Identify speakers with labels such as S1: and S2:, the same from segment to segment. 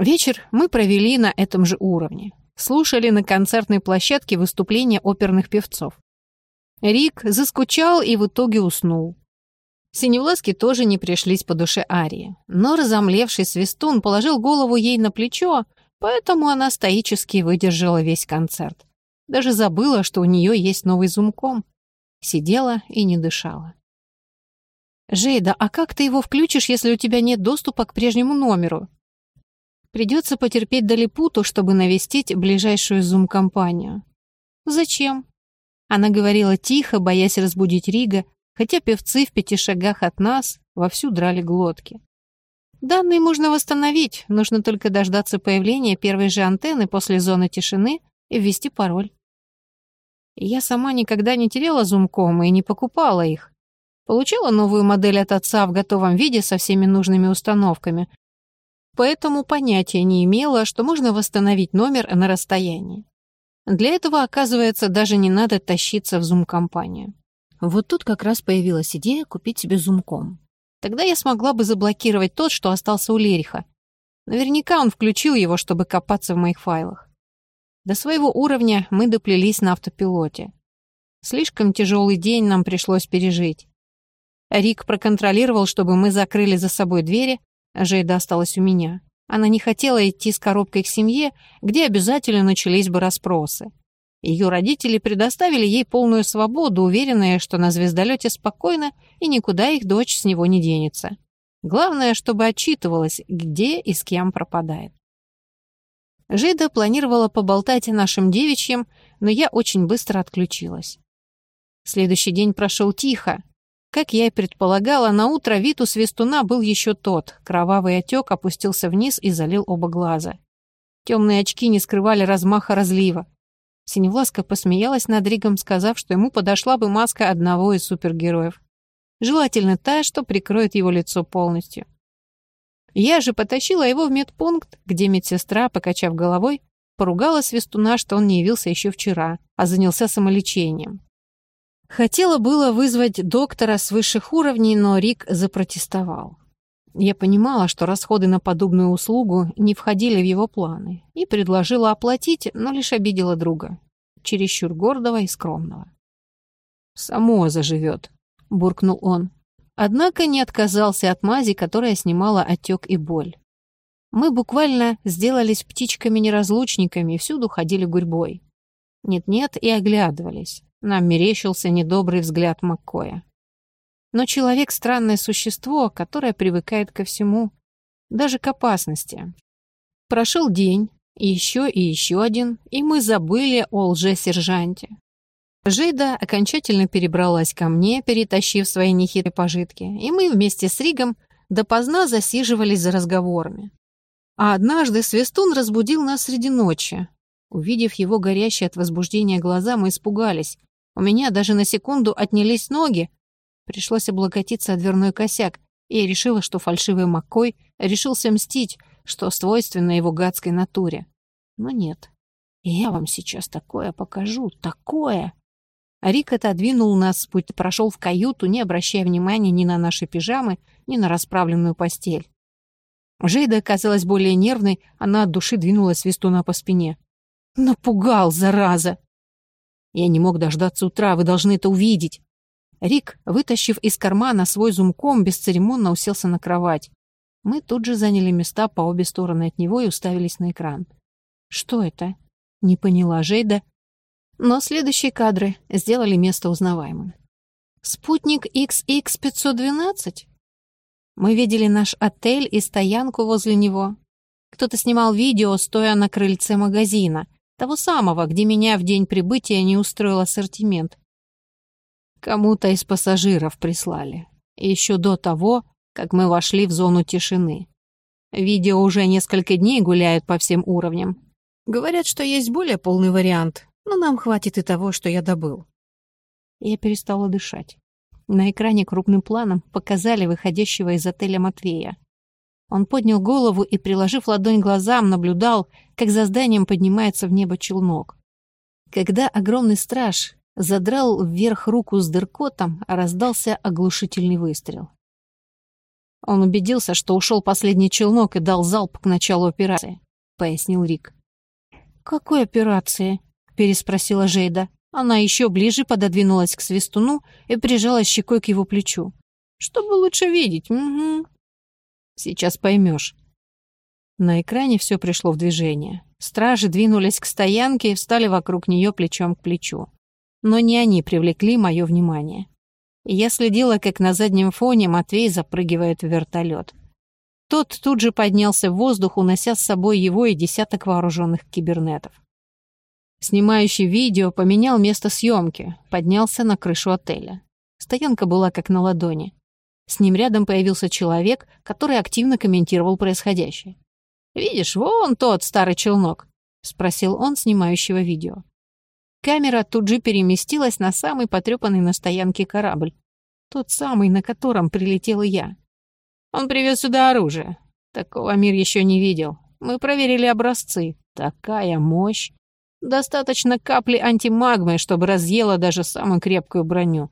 S1: Вечер мы провели на этом же уровне. Слушали на концертной площадке выступления оперных певцов. Рик заскучал и в итоге уснул. Синевласки тоже не пришлись по душе Арии, но разомлевший свистун положил голову ей на плечо, поэтому она стоически выдержала весь концерт. Даже забыла, что у нее есть новый зумком. Сидела и не дышала. «Жейда, а как ты его включишь, если у тебя нет доступа к прежнему номеру?» Придется потерпеть до Липуту, чтобы навестить ближайшую зум-компанию. «Зачем?» Она говорила тихо, боясь разбудить Рига, хотя певцы в пяти шагах от нас вовсю драли глотки. Данные можно восстановить, нужно только дождаться появления первой же антенны после зоны тишины и ввести пароль. Я сама никогда не теряла зумкомы и не покупала их. Получила новую модель от отца в готовом виде со всеми нужными установками, поэтому понятия не имела, что можно восстановить номер на расстоянии. Для этого, оказывается, даже не надо тащиться в зум-компанию. Вот тут как раз появилась идея купить себе зумком. Тогда я смогла бы заблокировать тот, что остался у Лериха. Наверняка он включил его, чтобы копаться в моих файлах. До своего уровня мы доплелись на автопилоте. Слишком тяжелый день нам пришлось пережить. Рик проконтролировал, чтобы мы закрыли за собой двери, Жейда осталась у меня. Она не хотела идти с коробкой к семье, где обязательно начались бы расспросы. Ее родители предоставили ей полную свободу, уверенные, что на звездолете спокойно и никуда их дочь с него не денется. Главное, чтобы отчитывалась, где и с кем пропадает. Жида планировала поболтать о нашем девичьем, но я очень быстро отключилась. Следующий день прошел тихо. Как я и предполагала, на утро вид у свистуна был еще тот. Кровавый отек опустился вниз и залил оба глаза. Темные очки не скрывали размаха разлива. Синевласка посмеялась над Ригом, сказав, что ему подошла бы маска одного из супергероев. Желательно та, что прикроет его лицо полностью. Я же потащила его в медпункт, где медсестра, покачав головой, поругала Свистуна, что он не явился еще вчера, а занялся самолечением. Хотела было вызвать доктора с высших уровней, но Рик запротестовал. Я понимала, что расходы на подобную услугу не входили в его планы, и предложила оплатить, но лишь обидела друга, чересчур гордого и скромного. «Само заживет», — буркнул он. Однако не отказался от мази, которая снимала отек и боль. Мы буквально сделались птичками-неразлучниками и всюду ходили гурьбой. Нет-нет и оглядывались. Нам мерещился недобрый взгляд Маккоя. Но человек — странное существо, которое привыкает ко всему, даже к опасности. Прошел день, еще и еще один, и мы забыли о лже-сержанте. Жейда окончательно перебралась ко мне, перетащив свои нехитрые пожитки, и мы вместе с Ригом допоздна засиживались за разговорами. А однажды Свистун разбудил нас среди ночи. Увидев его горящие от возбуждения глаза, мы испугались. У меня даже на секунду отнялись ноги, Пришлось облокотиться о дверной косяк, и я решила, что фальшивый Маккой решился мстить, что свойственно его гадской натуре. Но нет. Я вам сейчас такое покажу, такое. Рик отодвинул нас с пути, прошел в каюту, не обращая внимания ни на наши пижамы, ни на расправленную постель. Жейда оказалась более нервной, она от души двинула свистуна по спине. «Напугал, зараза!» «Я не мог дождаться утра, вы должны это увидеть!» Рик, вытащив из кармана свой зумком, бесцеремонно уселся на кровать. Мы тут же заняли места по обе стороны от него и уставились на экран. «Что это?» — не поняла Жейда. Но следующие кадры сделали место узнаваемым. «Спутник XX-512?» Мы видели наш отель и стоянку возле него. Кто-то снимал видео, стоя на крыльце магазина, того самого, где меня в день прибытия не устроил ассортимент. Кому-то из пассажиров прислали. Еще до того, как мы вошли в зону тишины. Видео уже несколько дней гуляют по всем уровням. Говорят, что есть более полный вариант, но нам хватит и того, что я добыл. Я перестала дышать. На экране крупным планом показали выходящего из отеля Матвея. Он поднял голову и, приложив ладонь глазам, наблюдал, как за зданием поднимается в небо челнок. Когда огромный страж, задрал вверх руку с дыркотом, раздался оглушительный выстрел. Он убедился, что ушел последний челнок и дал залп к началу операции, пояснил Рик. «Какой операции?» — переспросила Жейда. Она еще ближе пододвинулась к свистуну и прижала щекой к его плечу. «Чтобы лучше видеть, угу». «Сейчас поймешь». На экране все пришло в движение. Стражи двинулись к стоянке и встали вокруг нее плечом к плечу. Но не они привлекли мое внимание. Я следила, как на заднем фоне Матвей запрыгивает в вертолет. Тот тут же поднялся в воздух, унося с собой его и десяток вооруженных кибернетов. Снимающий видео поменял место съемки, поднялся на крышу отеля. Стоянка была как на ладони. С ним рядом появился человек, который активно комментировал происходящее. «Видишь, вон тот старый челнок», — спросил он снимающего видео. Камера тут же переместилась на самый потрепанный на стоянке корабль. Тот самый, на котором прилетела я. Он привез сюда оружие. Такого мир еще не видел. Мы проверили образцы. Такая мощь. Достаточно капли антимагмы, чтобы разъела даже самую крепкую броню.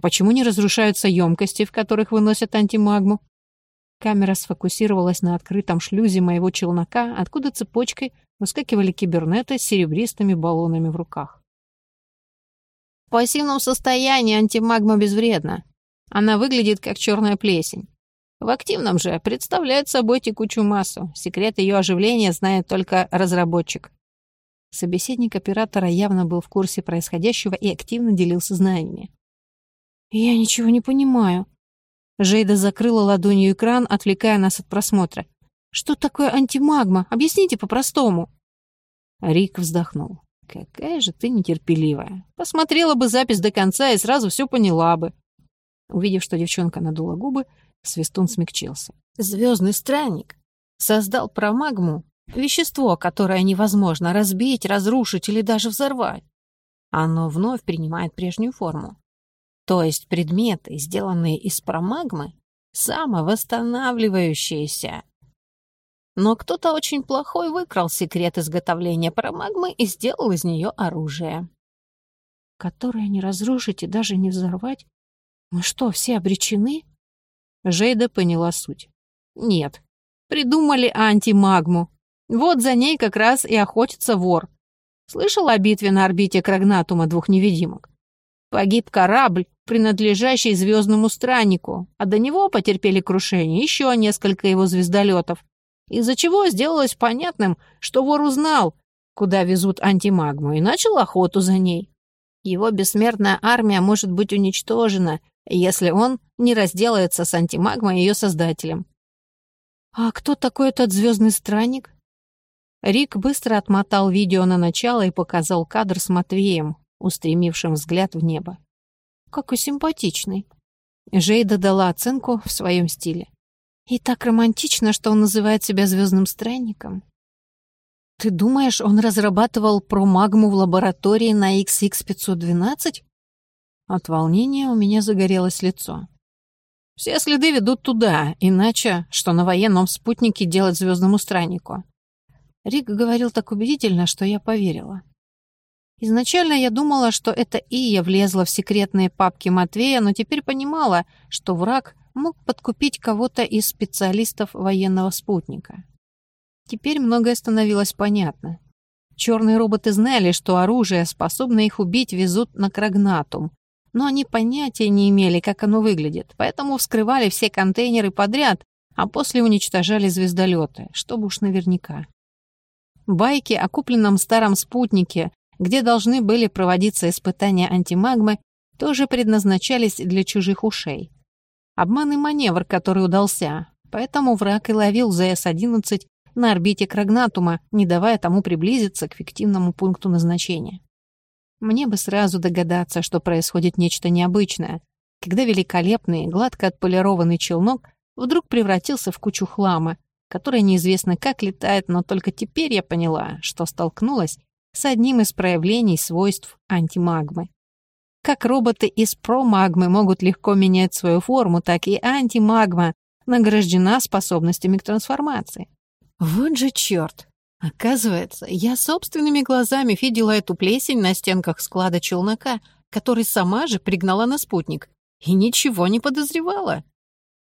S1: Почему не разрушаются емкости, в которых выносят антимагму? Камера сфокусировалась на открытом шлюзе моего челнока, откуда цепочкой выскакивали кибернеты с серебристыми баллонами в руках. В пассивном состоянии антимагма безвредна. Она выглядит как черная плесень. В активном же представляет собой текучую массу. Секрет ее оживления знает только разработчик. Собеседник оператора явно был в курсе происходящего и активно делился знаниями. «Я ничего не понимаю». Жейда закрыла ладонью экран, отвлекая нас от просмотра. «Что такое антимагма? Объясните по-простому». Рик вздохнул. «Какая же ты нетерпеливая. Посмотрела бы запись до конца и сразу все поняла бы». Увидев, что девчонка надула губы, Свистун смягчился. «Звездный странник создал промагму Вещество, которое невозможно разбить, разрушить или даже взорвать. Оно вновь принимает прежнюю форму. То есть предметы, сделанные из промагмы, самовосстанавливающиеся. Но кто-то очень плохой выкрал секрет изготовления промагмы и сделал из нее оружие. Которое не разрушить и даже не взорвать? Мы что, все обречены? Жейда поняла суть. Нет. Придумали антимагму, вот за ней как раз и охотится вор. Слышал о битве на орбите Крагнатума двух невидимок? Погиб корабль, принадлежащий звездному страннику, а до него потерпели крушение еще несколько его звездолетов, из-за чего сделалось понятным, что вор узнал, куда везут антимагму, и начал охоту за ней. Его бессмертная армия может быть уничтожена, если он не разделается с антимагмой и ее создателем. «А кто такой этот звездный странник?» Рик быстро отмотал видео на начало и показал кадр с Матвеем, устремившим взгляд в небо. «Какой симпатичный!» Жейда дала оценку в своем стиле. «И так романтично, что он называет себя звездным странником». «Ты думаешь, он разрабатывал промагму в лаборатории на XX512?» От волнения у меня загорелось лицо. «Все следы ведут туда, иначе что на военном спутнике делать звездному страннику? Рик говорил так убедительно, что я поверила. Изначально я думала, что это Ия влезла в секретные папки Матвея, но теперь понимала, что враг мог подкупить кого-то из специалистов военного спутника. Теперь многое становилось понятно. Черные роботы знали, что оружие, способное их убить, везут на Крагнатум, но они понятия не имели, как оно выглядит, поэтому вскрывали все контейнеры подряд, а после уничтожали звездолеты, чтобы уж наверняка. Байки о купленном старом спутнике, где должны были проводиться испытания антимагмы, тоже предназначались для чужих ушей. Обманный маневр, который удался, поэтому враг и ловил ЗС-11 на орбите Крагнатума, не давая тому приблизиться к фиктивному пункту назначения. Мне бы сразу догадаться, что происходит нечто необычное, когда великолепный, гладко отполированный челнок вдруг превратился в кучу хлама, которая неизвестно как летает, но только теперь я поняла, что столкнулась с одним из проявлений свойств антимагмы. Как роботы из промагмы могут легко менять свою форму, так и антимагма награждена способностями к трансформации. Вот же черт! Оказывается, я собственными глазами видела эту плесень на стенках склада челнока, который сама же пригнала на спутник, и ничего не подозревала.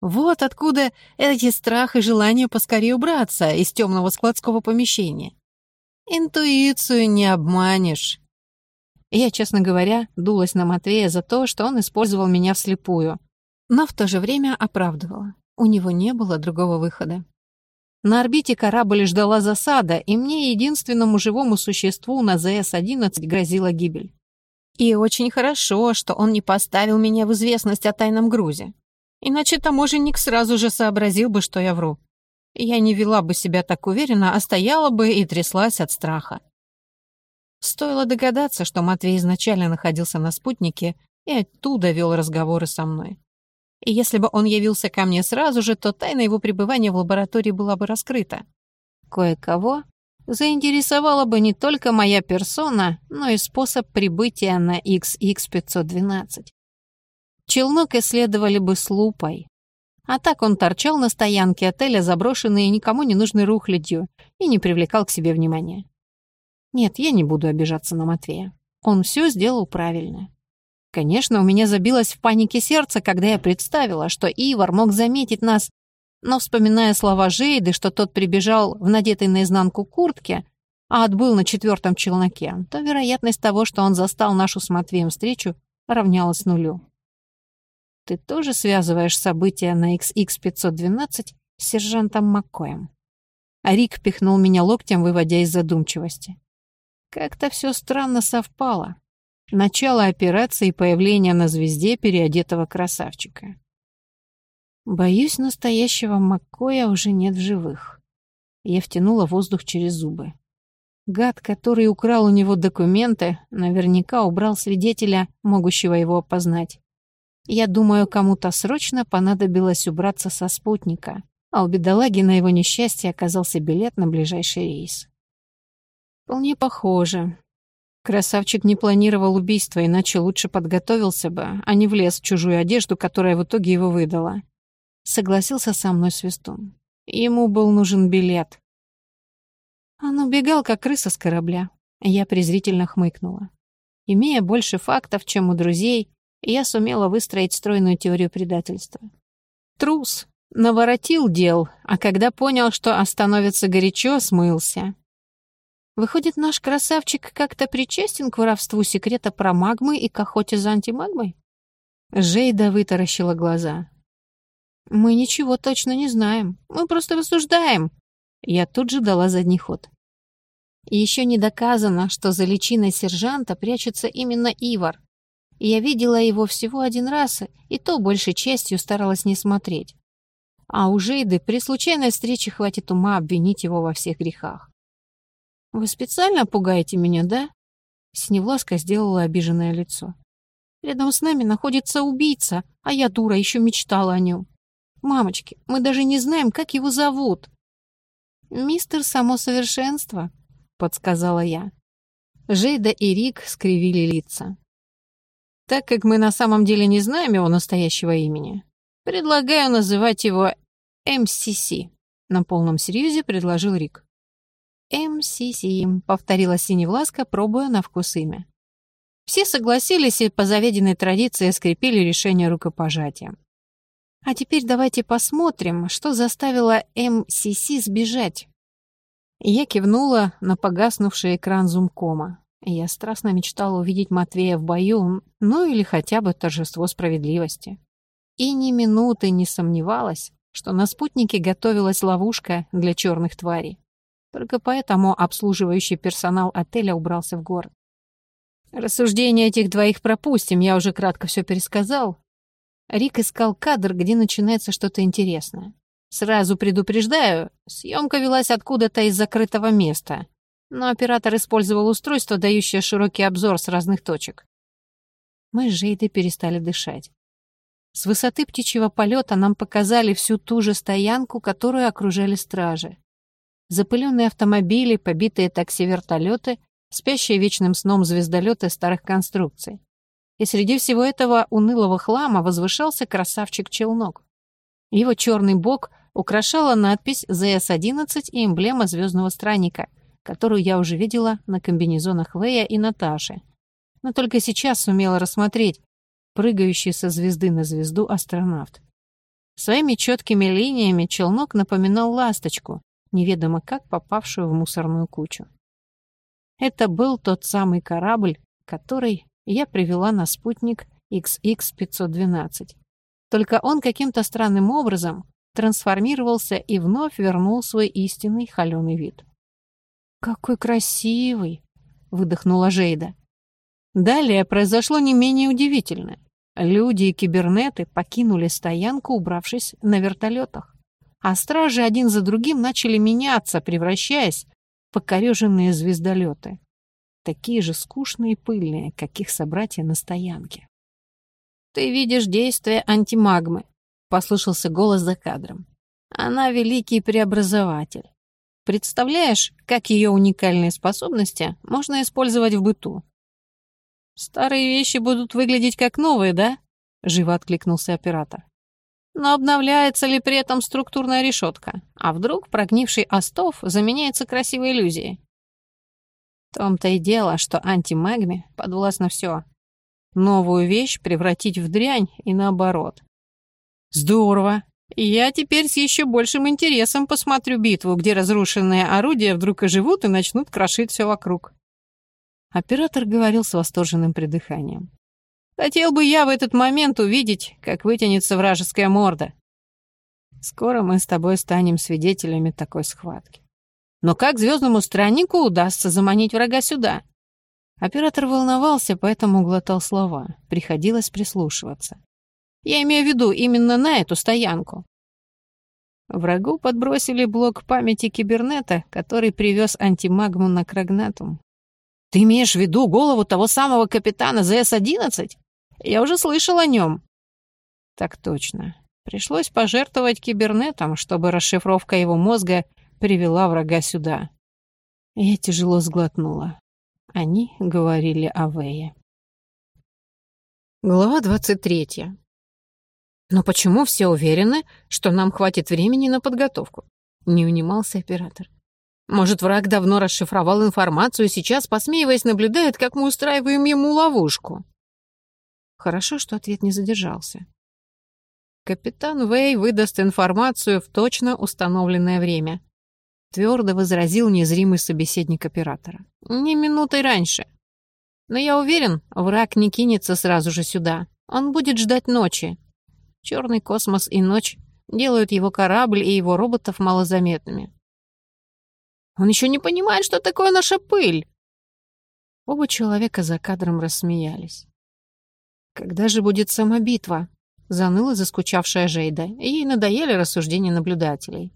S1: Вот откуда эти страх и желание поскорее убраться из темного складского помещения. Интуицию не обманешь. Я, честно говоря, дулась на Матвея за то, что он использовал меня вслепую, но в то же время оправдывала. У него не было другого выхода. На орбите корабль ждала засада, и мне, единственному живому существу на ЗС-11, грозила гибель. И очень хорошо, что он не поставил меня в известность о тайном грузе. Иначе таможенник сразу же сообразил бы, что я вру. Я не вела бы себя так уверенно, а стояла бы и тряслась от страха. Стоило догадаться, что Матвей изначально находился на спутнике и оттуда вел разговоры со мной. И если бы он явился ко мне сразу же, то тайна его пребывания в лаборатории была бы раскрыта. Кое-кого заинтересовала бы не только моя персона, но и способ прибытия на XX-512. Челнок исследовали бы с лупой. А так он торчал на стоянке отеля, заброшенный и никому не нужный рухлядью, и не привлекал к себе внимания. Нет, я не буду обижаться на Матвея. Он все сделал правильно. Конечно, у меня забилось в панике сердце, когда я представила, что Ивар мог заметить нас, но, вспоминая слова Жейды, что тот прибежал в надетой наизнанку куртке, а отбыл на четвертом челноке, то вероятность того, что он застал нашу с Матвеем встречу, равнялась нулю. Ты тоже связываешь события на XX-512 с сержантом Маккоем. А Рик пихнул меня локтем, выводя из задумчивости. Как-то все странно совпало. Начало операции и появление на звезде переодетого красавчика. Боюсь, настоящего Маккоя уже нет в живых. Я втянула воздух через зубы. Гад, который украл у него документы, наверняка убрал свидетеля, могущего его опознать. Я думаю, кому-то срочно понадобилось убраться со спутника, а у бедолаги на его несчастье оказался билет на ближайший рейс. Вполне похоже. Красавчик не планировал убийство, иначе лучше подготовился бы, а не влез в чужую одежду, которая в итоге его выдала. Согласился со мной Свистун. Ему был нужен билет. Он убегал, как крыса с корабля. Я презрительно хмыкнула. Имея больше фактов, чем у друзей, я сумела выстроить стройную теорию предательства. Трус. Наворотил дел, а когда понял, что остановится горячо, смылся. Выходит, наш красавчик как-то причастен к воровству секрета про магмы и к охоте за антимагмой? Жейда вытаращила глаза. «Мы ничего точно не знаем. Мы просто рассуждаем». Я тут же дала задний ход. Еще не доказано, что за личиной сержанта прячется именно Ивар. Я видела его всего один раз, и то большей частью старалась не смотреть. А у Жейды при случайной встрече хватит ума обвинить его во всех грехах. «Вы специально пугаете меня, да?» Сневласка сделала обиженное лицо. «Рядом с нами находится убийца, а я, дура, еще мечтала о нем. Мамочки, мы даже не знаем, как его зовут». «Мистер Самосовершенство», — подсказала я. Жейда и Рик скривили лица. Так как мы на самом деле не знаем его настоящего имени, предлагаю называть его МСС. На полном серьезе предложил Рик. МСС, повторила Синевласка, пробуя на вкус имя. Все согласились и по заведенной традиции скрепили решение рукопожатием. А теперь давайте посмотрим, что заставило МСС сбежать. Я кивнула на погаснувший экран зумкома. Я страстно мечтала увидеть Матвея в бою, ну или хотя бы торжество справедливости. И ни минуты не сомневалась, что на спутнике готовилась ловушка для черных тварей. Только поэтому обслуживающий персонал отеля убрался в город. Рассуждения этих двоих пропустим, я уже кратко все пересказал. Рик искал кадр, где начинается что-то интересное. Сразу предупреждаю, съемка велась откуда-то из закрытого места, но оператор использовал устройство, дающее широкий обзор с разных точек. Мы с Жейдой перестали дышать. С высоты птичьего полета нам показали всю ту же стоянку, которую окружали стражи. Запыленные автомобили, побитые такси-вертолеты, спящие вечным сном звездолеты старых конструкций. И среди всего этого унылого хлама возвышался красавчик-челнок. Его черный бок украшала надпись «ЗС-11» и эмблема звездного странника, которую я уже видела на комбинезонах Вэя и Наташи. Но только сейчас сумела рассмотреть прыгающий со звезды на звезду астронавт. Своими четкими линиями челнок напоминал ласточку, неведомо как попавшую в мусорную кучу. Это был тот самый корабль, который я привела на спутник XX-512. Только он каким-то странным образом трансформировался и вновь вернул свой истинный холеный вид. «Какой красивый!» — выдохнула Жейда. Далее произошло не менее удивительное. Люди и кибернеты покинули стоянку, убравшись на вертолетах. А стражи один за другим начали меняться, превращаясь в покореженные звездолеты. Такие же скучные и пыльные, как их собратья на стоянке. «Ты видишь действие антимагмы», — послышался голос за кадром. «Она великий преобразователь. Представляешь, как ее уникальные способности можно использовать в быту? Старые вещи будут выглядеть как новые, да? Живо откликнулся оператор. Но обновляется ли при этом структурная решетка? А вдруг прогнивший остов заменяется красивой иллюзией? В том-то и дело, что антимагме подвластно все. Новую вещь превратить в дрянь и наоборот. Здорово. Я теперь с еще большим интересом посмотрю битву, где разрушенные орудия вдруг оживут и начнут крошить все вокруг. Оператор говорил с восторженным придыханием. Хотел бы я в этот момент увидеть, как вытянется вражеская морда. Скоро мы с тобой станем свидетелями такой схватки. Но как звездному страннику удастся заманить врага сюда? Оператор волновался, поэтому глотал слова. Приходилось прислушиваться. Я имею в виду именно на эту стоянку. Врагу подбросили блок памяти кибернета, который привез антимагму на Крагнатум. Ты имеешь в виду голову того самого капитана ЗС-11? Я уже слышал о нем. Так точно. Пришлось пожертвовать кибернетом, чтобы расшифровка его мозга привела врага сюда. Я тяжело сглотнула. Они говорили о Вее. Глава двадцать третья. Но почему все уверены, что нам хватит времени на подготовку? Не унимался оператор. Может, враг давно расшифровал информацию и сейчас, посмеиваясь, наблюдает, как мы устраиваем ему ловушку. Хорошо, что ответ не задержался. Капитан Вэй выдаст информацию в точно установленное время. Твердо возразил незримый собеседник оператора. Не минутой раньше. Но я уверен, враг не кинется сразу же сюда. Он будет ждать ночи, Черный космос и ночь делают его корабль и его роботов малозаметными. Он еще не понимает, что такое наша пыль. Оба человека за кадром рассмеялись. Когда же будет сама битва? Заныла заскучавшая Жейда. Ей надоели рассуждения наблюдателей.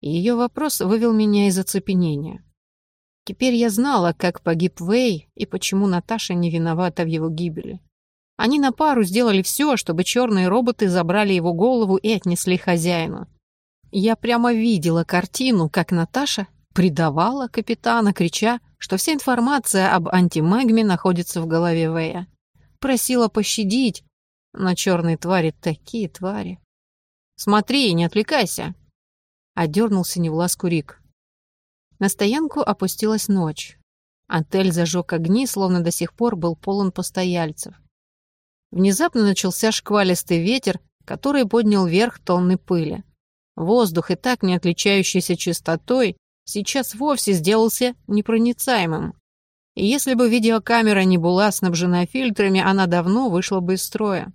S1: Ее вопрос вывел меня из оцепенения. Теперь я знала, как погиб Вэй и почему Наташа не виновата в его гибели. Они на пару сделали все, чтобы черные роботы забрали его голову и отнесли хозяину. Я прямо видела картину, как Наташа предавала капитана, крича, что вся информация об антимагме находится в голове Вэя. Просила пощадить, но черные твари такие твари. «Смотри, не отвлекайся!» — одернулся невласку Рик. На стоянку опустилась ночь. Отель зажег огни, словно до сих пор был полон постояльцев. Внезапно начался шквалистый ветер, который поднял вверх тонны пыли. Воздух, и так не отличающийся чистотой, сейчас вовсе сделался непроницаемым. И если бы видеокамера не была снабжена фильтрами, она давно вышла бы из строя.